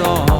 Oh.